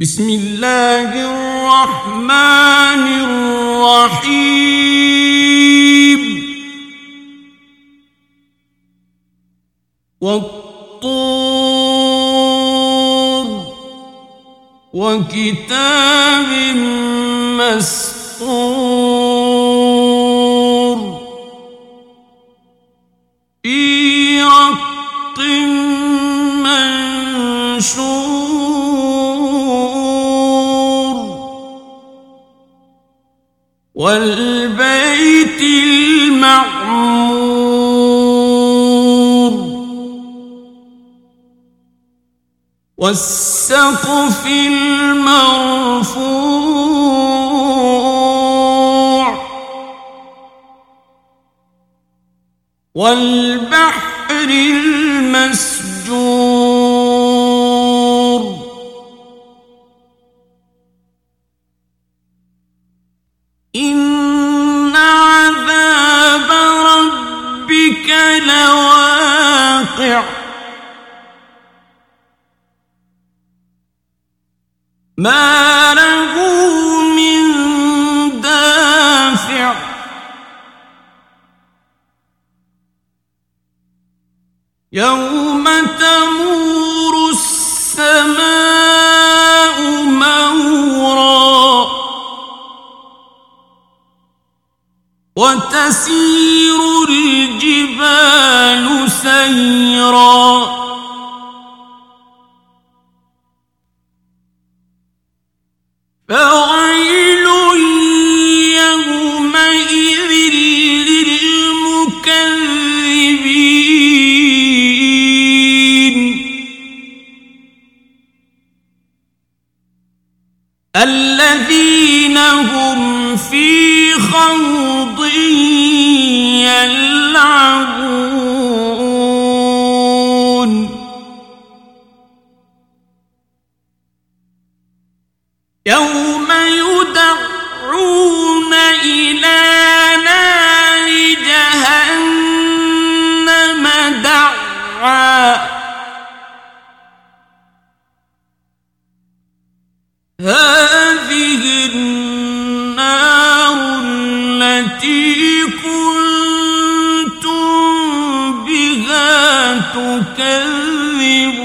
بسم اللہ الرحمن الرحیم والطور وكتاب مسطور. والبيت المعمور والسقف المرفوع والبحر المسجد ان عذاب ربك لواقع ما له من دافع يوم وتسير الجبال سيرا. فويل يومئذ للمكذبين. الذين هم في خوض يلعبون. يوم يدعون إلى نار جهنم دعا تكذبون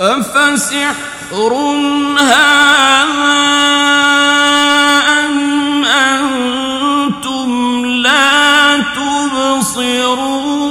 أفسحر هذا أم أنتم لا تبصرون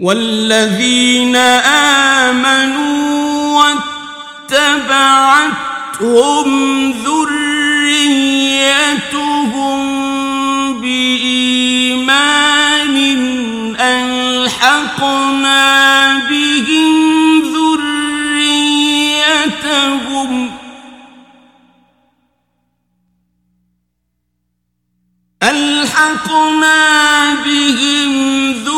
والذين آمنوا واتبعتهم ذريتهم بإيمان ألحقنا بهم ذريتهم ألحقنا بهم ذريتهم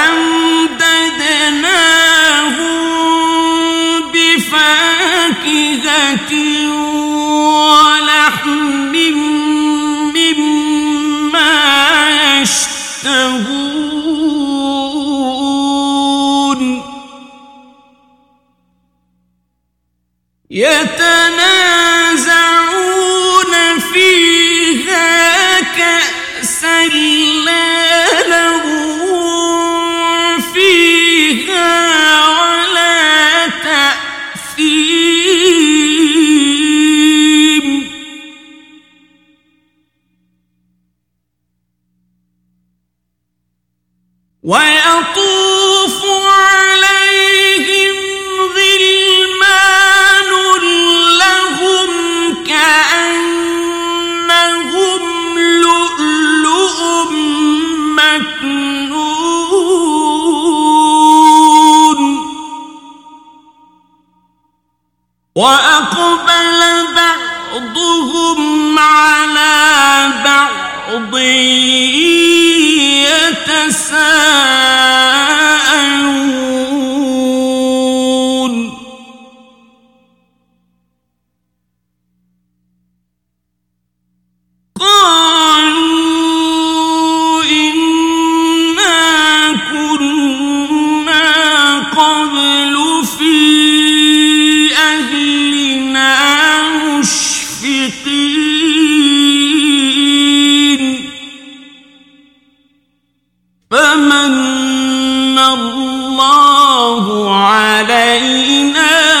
يتنام علينا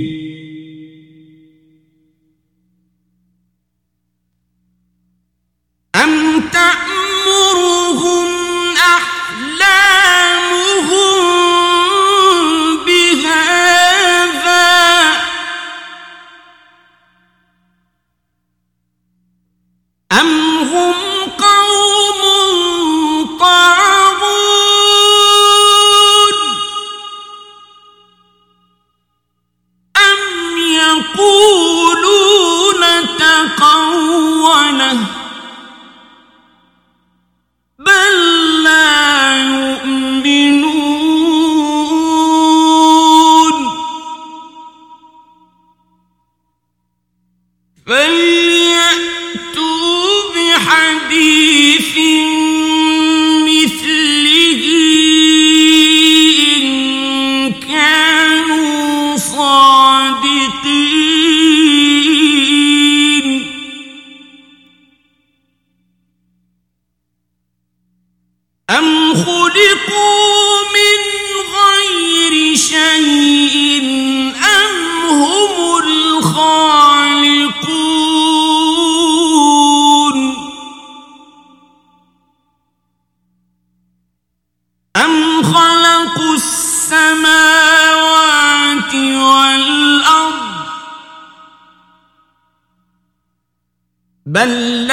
بل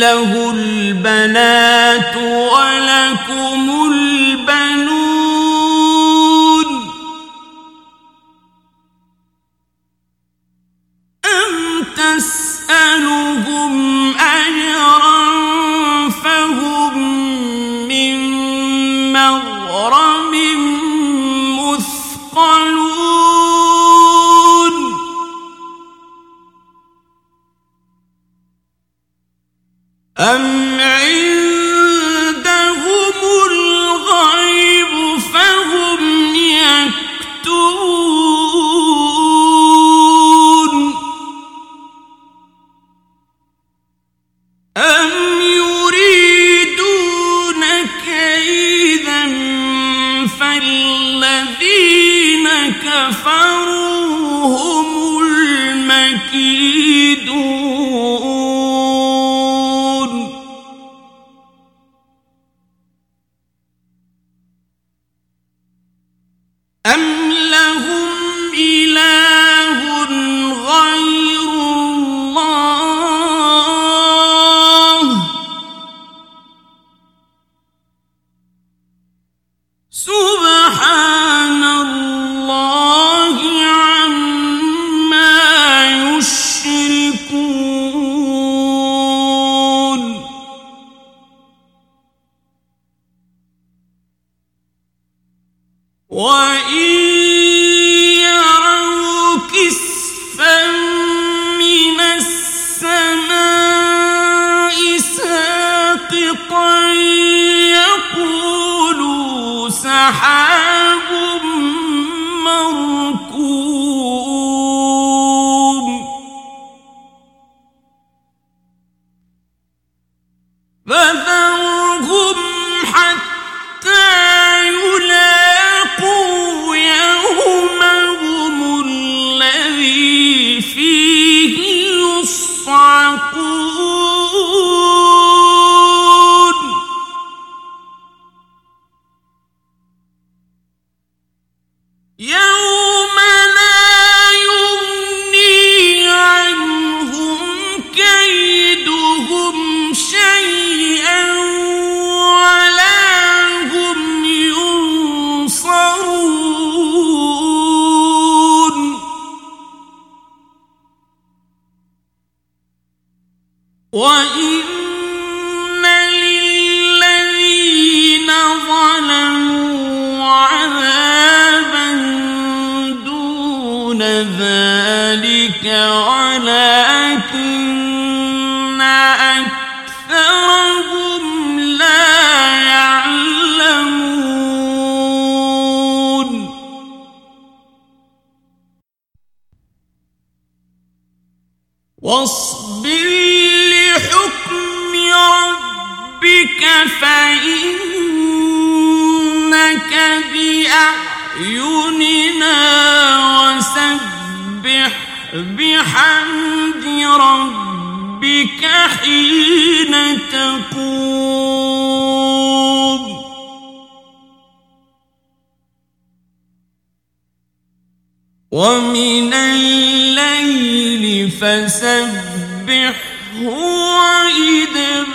له البنات ولكم البنون أم عندهم الغيب فهم يكتبون أم يريدون كيدا فالذين كفروا هم المكيدون أكثرهم لا يعلمون. واصبر لحكم ربك فإنك بأعيننا وسبح بحمد ربك حين تقوم. ومن الليل فسبحه وإدبار